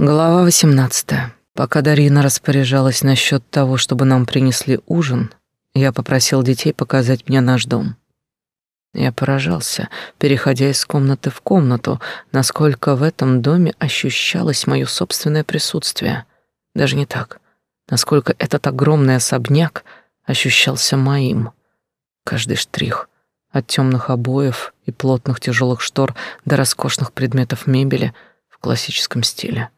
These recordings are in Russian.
Глава 18. Пока Дарина распоряжалась насчет того, чтобы нам принесли ужин, я попросил детей показать мне наш дом. Я поражался, переходя из комнаты в комнату, насколько в этом доме ощущалось мое собственное присутствие. Даже не так, насколько этот огромный особняк ощущался моим. Каждый штрих, от темных обоев и плотных тяжелых штор до роскошных предметов мебели в классическом стиле.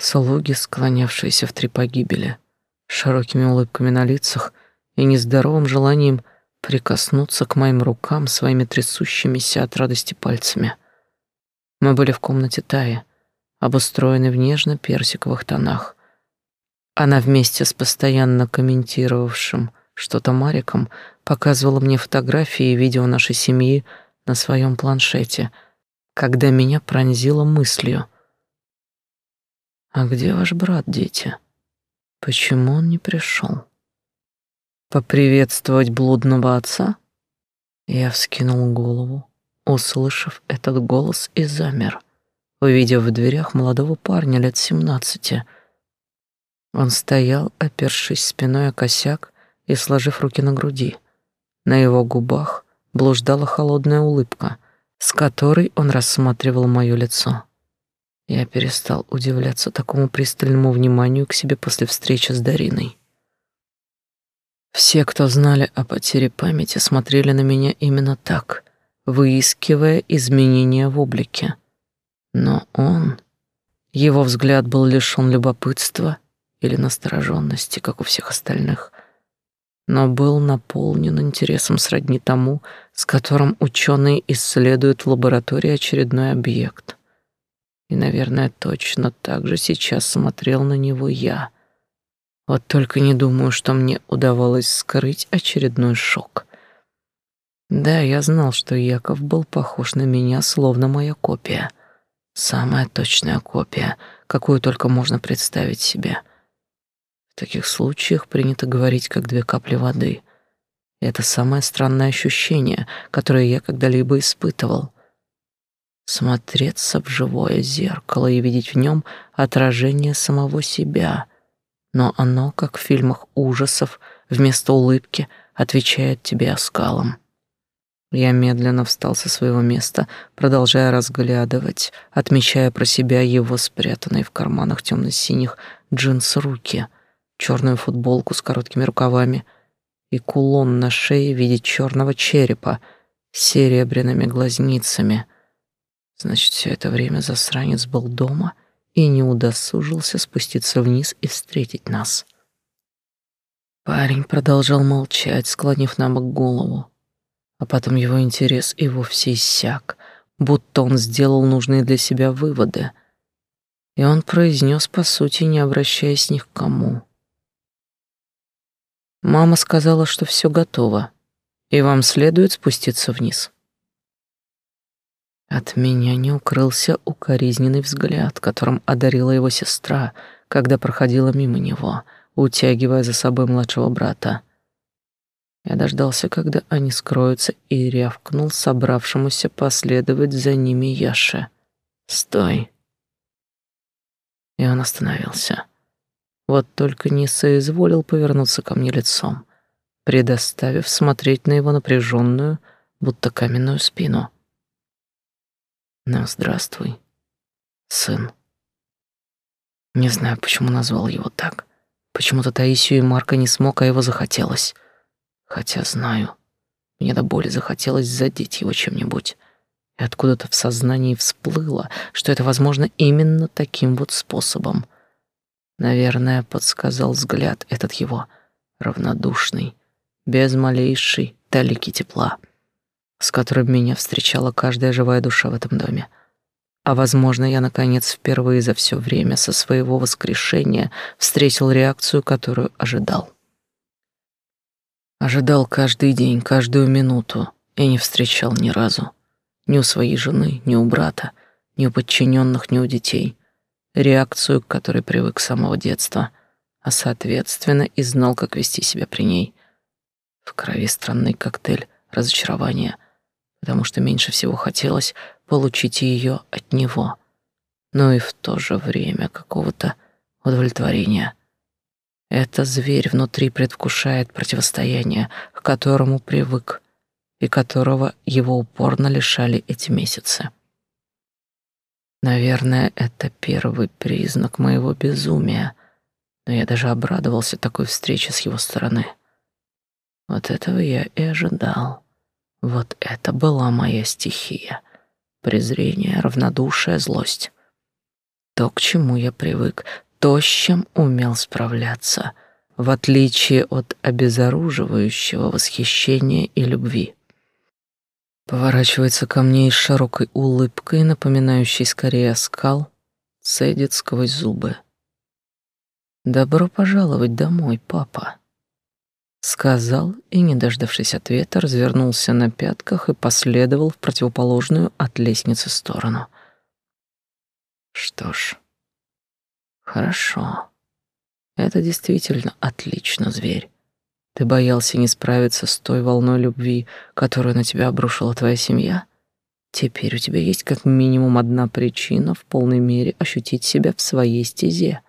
Слуги, склонявшиеся в три погибели, широкими улыбками на лицах и нездоровым желанием прикоснуться к моим рукам своими трясущимися от радости пальцами. Мы были в комнате Таи, обустроенной в нежно-персиковых тонах. Она вместе с постоянно комментировавшим что-то Мариком показывала мне фотографии и видео нашей семьи на своем планшете, когда меня пронзило мыслью — а где ваш брат, дети? Почему он не пришел? Поприветствовать блудного отца? Я вскинул голову, услышав этот голос, и замер, увидев в дверях молодого парня лет семнадцати. Он стоял, опершись спиной о косяк и сложив руки на груди. На его губах блуждала холодная улыбка, с которой он рассматривал мое лицо. Я перестал удивляться такому пристальному вниманию к себе после встречи с Дариной. Все, кто знали о потере памяти, смотрели на меня именно так, выискивая изменения в облике. Но он... Его взгляд был лишён любопытства или настороженности, как у всех остальных, но был наполнен интересом сродни тому, с которым ученые исследуют в лаборатории очередной объект. И, наверное, точно так же сейчас смотрел на него я. Вот только не думаю, что мне удавалось скрыть очередной шок. Да, я знал, что Яков был похож на меня, словно моя копия. Самая точная копия, какую только можно представить себе. В таких случаях принято говорить как две капли воды. Это самое странное ощущение, которое я когда-либо испытывал — смотреться в живое зеркало и видеть в нем отражение самого себя. Но оно, как в фильмах ужасов, вместо улыбки отвечает тебе оскалом. Я медленно встал со своего места, продолжая разглядывать, отмечая про себя его спрятанные в карманах темно-синих джинс руки, черную футболку с короткими рукавами и кулон на шее в виде черного черепа с серебряными глазницами — Значит, все это время засранец был дома и не удосужился спуститься вниз и встретить нас. Парень продолжал молчать, склонив на бок голову. А потом его интерес и вовсе иссяк, будто он сделал нужные для себя выводы. И он произнес, по сути, не обращаясь ни к кому. «Мама сказала, что все готово, и вам следует спуститься вниз». От меня не укрылся укоризненный взгляд, которым одарила его сестра, когда проходила мимо него, утягивая за собой младшего брата. Я дождался, когда они скроются, и рявкнул собравшемуся последовать за ними Яше. «Стой!» И он остановился. Вот только не соизволил повернуться ко мне лицом, предоставив смотреть на его напряженную, будто каменную спину. Ну, здравствуй, сын. Не знаю, почему назвал его так. Почему-то Таисию и Марка не смог, а его захотелось. Хотя знаю, мне до боли захотелось задеть его чем-нибудь. И откуда-то в сознании всплыло, что это возможно именно таким вот способом. Наверное, подсказал взгляд этот его, равнодушный, без малейшей талики тепла с которым меня встречала каждая живая душа в этом доме. А, возможно, я, наконец, впервые за все время со своего воскрешения встретил реакцию, которую ожидал. Ожидал каждый день, каждую минуту, и не встречал ни разу. Ни у своей жены, ни у брата, ни у подчиненных, ни у детей. Реакцию, к которой привык с самого детства, а, соответственно, и знал, как вести себя при ней. В крови странный коктейль разочарования — потому что меньше всего хотелось получить ее от него. но и в то же время какого-то удовлетворения. Это зверь внутри предвкушает противостояние, к которому привык и которого его упорно лишали эти месяцы. Наверное, это первый признак моего безумия, но я даже обрадовался такой встрече с его стороны. Вот этого я и ожидал. Вот это была моя стихия. Презрение, равнодушие, злость. То, к чему я привык, то, с чем умел справляться, в отличие от обезоруживающего восхищения и любви. Поворачивается ко мне с широкой улыбкой, напоминающей скорее оскал, цедит сквозь зубы. «Добро пожаловать домой, папа», — сказал и, не дождавшись ответа, развернулся на пятках и последовал в противоположную от лестницы сторону. Что ж, хорошо. Это действительно отлично, зверь. Ты боялся не справиться с той волной любви, которую на тебя обрушила твоя семья? Теперь у тебя есть как минимум одна причина в полной мере ощутить себя в своей стезе.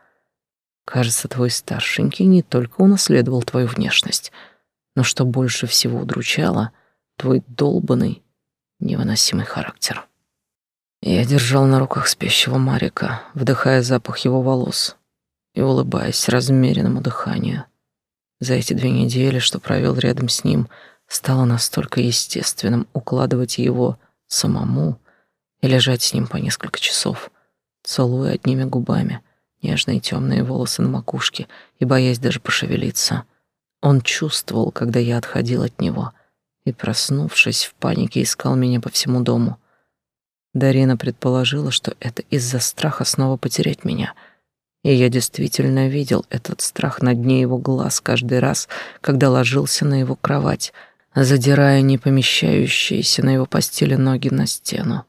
Кажется, твой старшенький не только унаследовал твою внешность, но что больше всего удручало, твой долбанный, невыносимый характер. Я держал на руках спящего Марика, вдыхая запах его волос и улыбаясь размеренному дыханию. За эти две недели, что провел рядом с ним, стало настолько естественным укладывать его самому и лежать с ним по несколько часов, целуя одними губами нежные темные волосы на макушке и боясь даже пошевелиться. Он чувствовал, когда я отходил от него, и, проснувшись в панике, искал меня по всему дому — Дарина предположила, что это из-за страха снова потерять меня. И я действительно видел этот страх на дне его глаз каждый раз, когда ложился на его кровать, задирая не помещающиеся на его постели ноги на стену.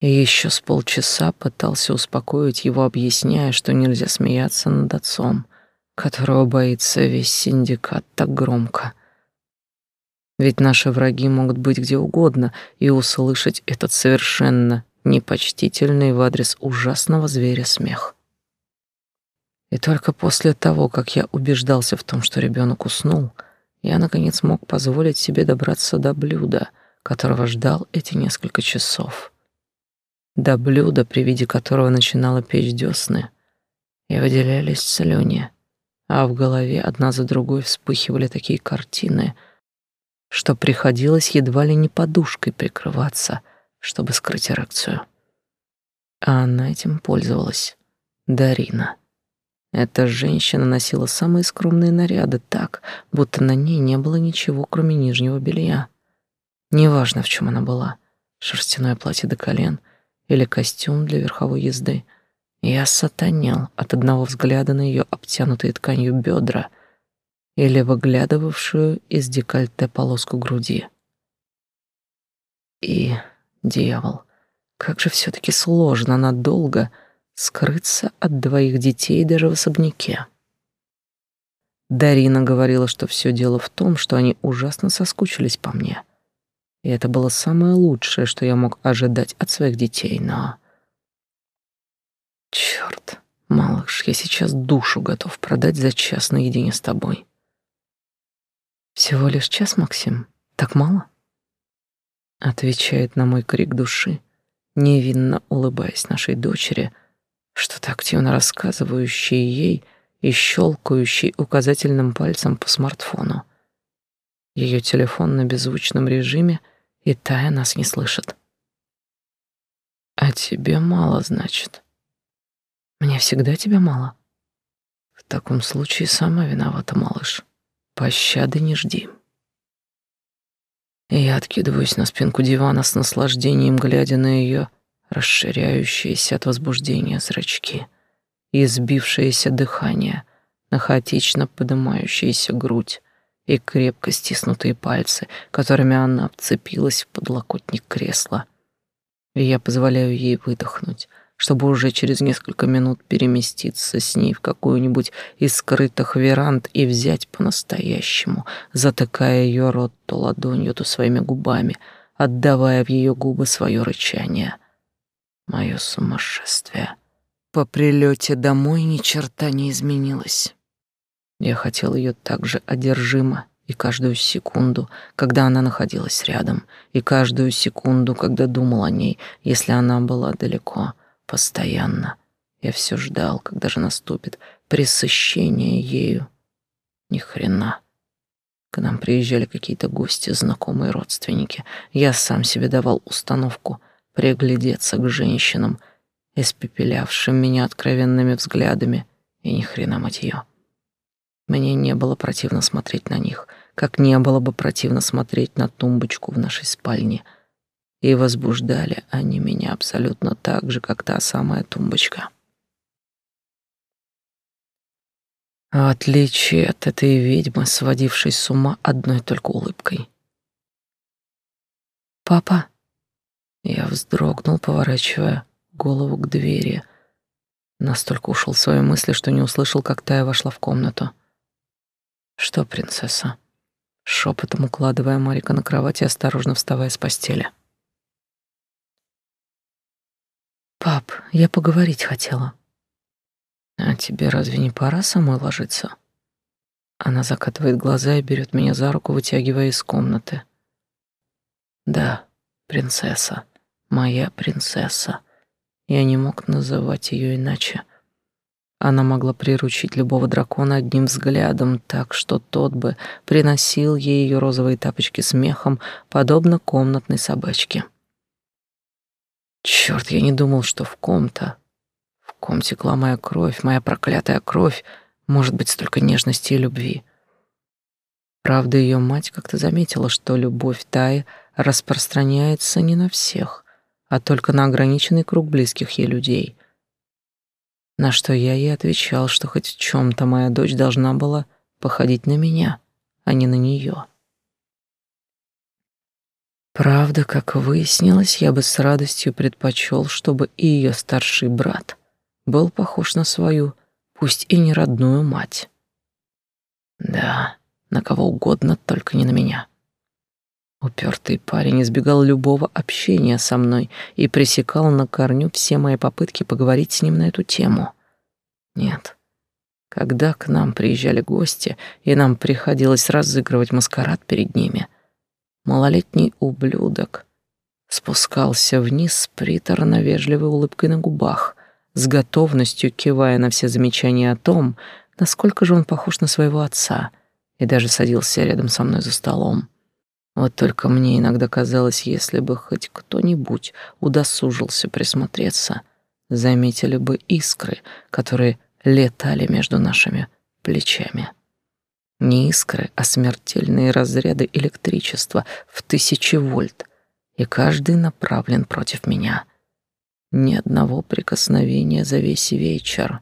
И еще с полчаса пытался успокоить его, объясняя, что нельзя смеяться над отцом, которого боится весь синдикат так громко — ведь наши враги могут быть где угодно и услышать этот совершенно непочтительный в адрес ужасного зверя смех. И только после того, как я убеждался в том, что ребенок уснул, я наконец мог позволить себе добраться до блюда, которого ждал эти несколько часов. До блюда, при виде которого начинала печь десны, и выделялись слюни, а в голове одна за другой вспыхивали такие картины — что приходилось едва ли не подушкой прикрываться, чтобы скрыть эрекцию. А она этим пользовалась. Дарина. Эта женщина носила самые скромные наряды так, будто на ней не было ничего, кроме нижнего белья. Неважно, в чем она была — шерстяное платье до колен или костюм для верховой езды. Я сатанел от одного взгляда на ее обтянутые тканью бедра — или выглядывавшую из декольте полоску груди. И, дьявол, как же все таки сложно надолго скрыться от двоих детей даже в особняке. Дарина говорила, что все дело в том, что они ужасно соскучились по мне. И это было самое лучшее, что я мог ожидать от своих детей, но... Черт, малыш, я сейчас душу готов продать за час наедине с тобой. Всего лишь час, Максим? Так мало? Отвечает на мой крик души, невинно улыбаясь нашей дочери, что-то активно рассказывающей ей и щелкающей указательным пальцем по смартфону. Ее телефон на беззвучном режиме, и Тая нас не слышит. А тебе мало, значит. Мне всегда тебя мало. В таком случае сама виновата, малыш. Пощады не жди. Я откидываюсь на спинку дивана с наслаждением, глядя на ее расширяющиеся от возбуждения зрачки и сбившееся дыхание, на хаотично поднимающуюся грудь и крепко стиснутые пальцы, которыми она вцепилась в подлокотник кресла. И я позволяю ей выдохнуть, чтобы уже через несколько минут переместиться с ней в какую-нибудь из скрытых веранд и взять по-настоящему, затыкая ее рот то ладонью, то своими губами, отдавая в ее губы свое рычание. Мое сумасшествие. По прилете домой ни черта не изменилось. Я хотел ее так же одержимо, и каждую секунду, когда она находилась рядом, и каждую секунду, когда думал о ней, если она была далеко, постоянно. Я все ждал, когда же наступит пресыщение ею. Ни хрена. К нам приезжали какие-то гости, знакомые родственники. Я сам себе давал установку приглядеться к женщинам, испепелявшим меня откровенными взглядами, и ни хрена мать ее. Мне не было противно смотреть на них, как не было бы противно смотреть на тумбочку в нашей спальне. И возбуждали они меня абсолютно так же, как та самая тумбочка. В отличие от этой ведьмы, сводившей с ума одной только улыбкой. «Папа!» Я вздрогнул, поворачивая голову к двери. Настолько ушел в свои мысли, что не услышал, как Тая вошла в комнату. «Что, принцесса?» Шепотом укладывая Марика на кровать и осторожно вставая с постели. «Пап, я поговорить хотела». «А тебе разве не пора самой ложиться?» Она закатывает глаза и берет меня за руку, вытягивая из комнаты. «Да, принцесса, моя принцесса. Я не мог называть ее иначе. Она могла приручить любого дракона одним взглядом, так что тот бы приносил ей ее розовые тапочки смехом, подобно комнатной собачке. Черт, я не думал, что в ком-то, в ком текла моя кровь, моя проклятая кровь, может быть столько нежности и любви. Правда, ее мать как-то заметила, что любовь Таи распространяется не на всех, а только на ограниченный круг близких ей людей — на что я ей отвечал, что хоть в чем то моя дочь должна была походить на меня, а не на нее. Правда, как выяснилось, я бы с радостью предпочел, чтобы и ее старший брат был похож на свою, пусть и не родную мать. Да, на кого угодно, только не на меня. Упертый парень избегал любого общения со мной и пресекал на корню все мои попытки поговорить с ним на эту тему. Нет. Когда к нам приезжали гости, и нам приходилось разыгрывать маскарад перед ними, малолетний ублюдок спускался вниз с приторно-вежливой улыбкой на губах, с готовностью кивая на все замечания о том, насколько же он похож на своего отца, и даже садился рядом со мной за столом. Вот только мне иногда казалось, если бы хоть кто-нибудь удосужился присмотреться, заметили бы искры, которые летали между нашими плечами. Не искры, а смертельные разряды электричества в тысячи вольт, и каждый направлен против меня. Ни одного прикосновения за весь вечер.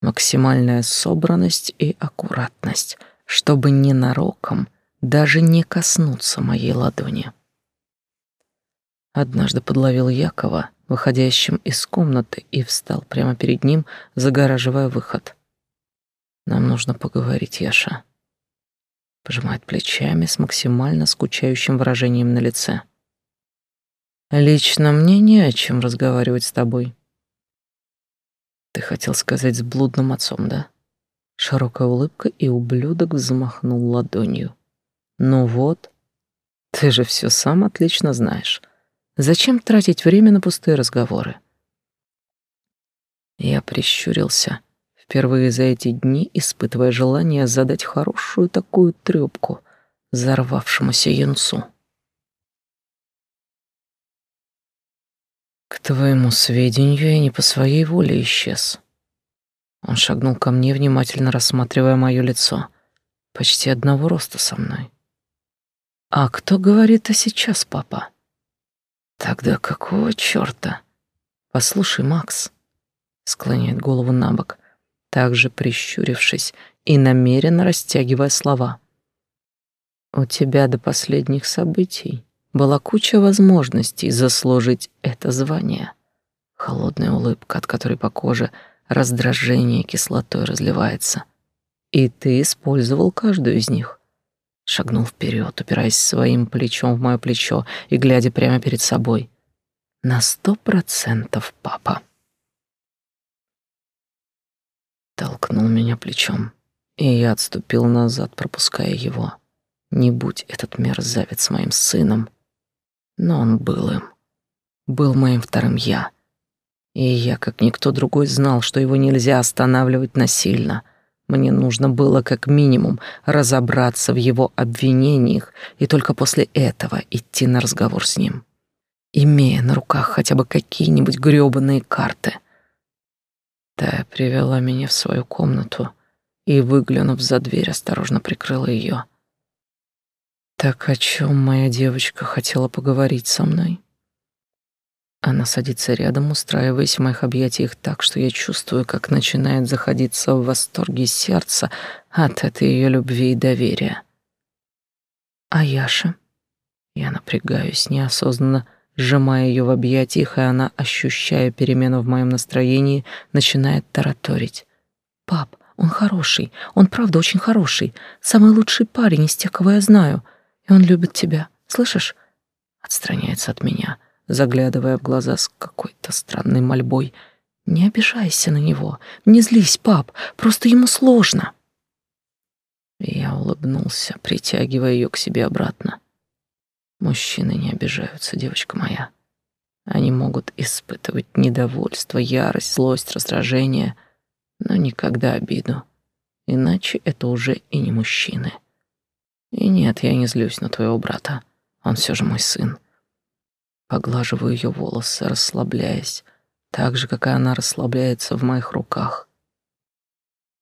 Максимальная собранность и аккуратность, чтобы ненароком даже не коснуться моей ладони. Однажды подловил Якова, выходящим из комнаты, и встал прямо перед ним, загораживая выход. «Нам нужно поговорить, Яша». Пожимает плечами с максимально скучающим выражением на лице. «Лично мне не о чем разговаривать с тобой». «Ты хотел сказать с блудным отцом, да?» Широкая улыбка, и ублюдок взмахнул ладонью. Ну вот, ты же все сам отлично знаешь. Зачем тратить время на пустые разговоры? Я прищурился, впервые за эти дни испытывая желание задать хорошую такую трёпку взорвавшемуся юнцу. К твоему сведению, я не по своей воле исчез. Он шагнул ко мне, внимательно рассматривая моё лицо, почти одного роста со мной. А кто говорит «а сейчас, папа»? Тогда какого чёрта? Послушай, Макс, склоняет голову набок, также прищурившись и намеренно растягивая слова. У тебя до последних событий была куча возможностей заслужить это звание. Холодная улыбка, от которой по коже раздражение кислотой разливается. И ты использовал каждую из них шагнул вперед, упираясь своим плечом в мое плечо и глядя прямо перед собой. На сто процентов папа. Толкнул меня плечом, и я отступил назад, пропуская его. Не будь этот мерзавец моим сыном, но он был им. Был моим вторым я. И я, как никто другой, знал, что его нельзя останавливать насильно. Мне нужно было как минимум разобраться в его обвинениях и только после этого идти на разговор с ним, имея на руках хотя бы какие-нибудь грёбаные карты. Тая привела меня в свою комнату и, выглянув за дверь, осторожно прикрыла ее. Так о чем моя девочка хотела поговорить со мной? Она садится рядом, устраиваясь в моих объятиях так, что я чувствую, как начинает заходиться в восторге сердце от этой ее любви и доверия. А Яша? Я напрягаюсь неосознанно, сжимая ее в объятиях, и она, ощущая перемену в моем настроении, начинает тараторить. «Пап, он хороший, он правда очень хороший, самый лучший парень из тех, кого я знаю, и он любит тебя, слышишь?» Отстраняется от меня — заглядывая в глаза с какой-то странной мольбой. «Не обижайся на него, не злись, пап, просто ему сложно». Я улыбнулся, притягивая ее к себе обратно. Мужчины не обижаются, девочка моя. Они могут испытывать недовольство, ярость, злость, раздражение, но никогда обиду. Иначе это уже и не мужчины. И нет, я не злюсь на твоего брата. Он все же мой сын. Поглаживаю ее волосы, расслабляясь, так же, как и она расслабляется в моих руках.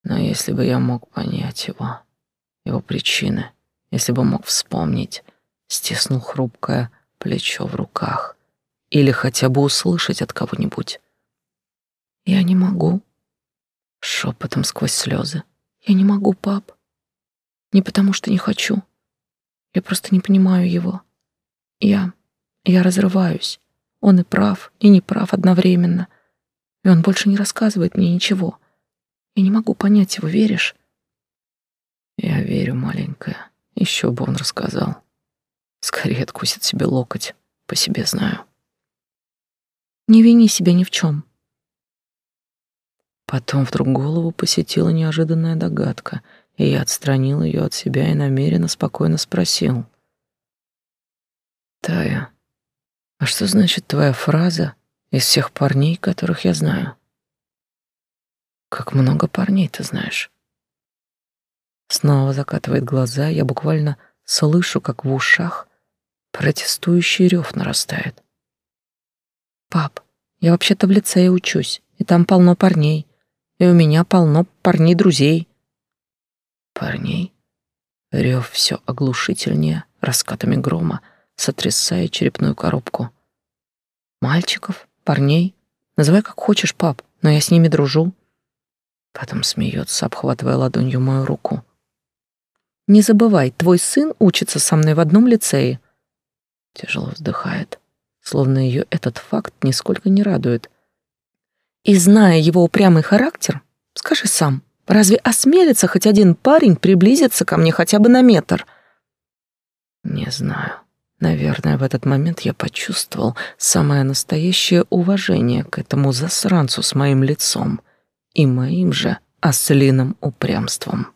Но если бы я мог понять его, его причины, если бы мог вспомнить, стиснул хрупкое плечо в руках или хотя бы услышать от кого-нибудь. Я не могу. Шепотом сквозь слезы. Я не могу, пап. Не потому что не хочу. Я просто не понимаю его. Я я разрываюсь. Он и прав, и не прав одновременно. И он больше не рассказывает мне ничего. Я не могу понять его, веришь? Я верю, маленькая. Еще бы он рассказал. Скорее откусит себе локоть, по себе знаю. Не вини себя ни в чем. Потом вдруг голову посетила неожиданная догадка, и я отстранил ее от себя и намеренно спокойно спросил. «Тая, а что значит твоя фраза из всех парней, которых я знаю? Как много парней ты знаешь? Снова закатывает глаза, я буквально слышу, как в ушах протестующий рев нарастает. Пап, я вообще-то в лицее учусь, и там полно парней, и у меня полно парней-друзей. Парней? Рев все оглушительнее, раскатами грома — сотрясая черепную коробку. «Мальчиков? Парней? Называй как хочешь, пап, но я с ними дружу». Потом смеется, обхватывая ладонью мою руку. «Не забывай, твой сын учится со мной в одном лицее». Тяжело вздыхает, словно ее этот факт нисколько не радует. «И зная его упрямый характер, скажи сам, разве осмелится хоть один парень приблизиться ко мне хотя бы на метр?» «Не знаю». Наверное, в этот момент я почувствовал самое настоящее уважение к этому засранцу с моим лицом и моим же ослиным упрямством.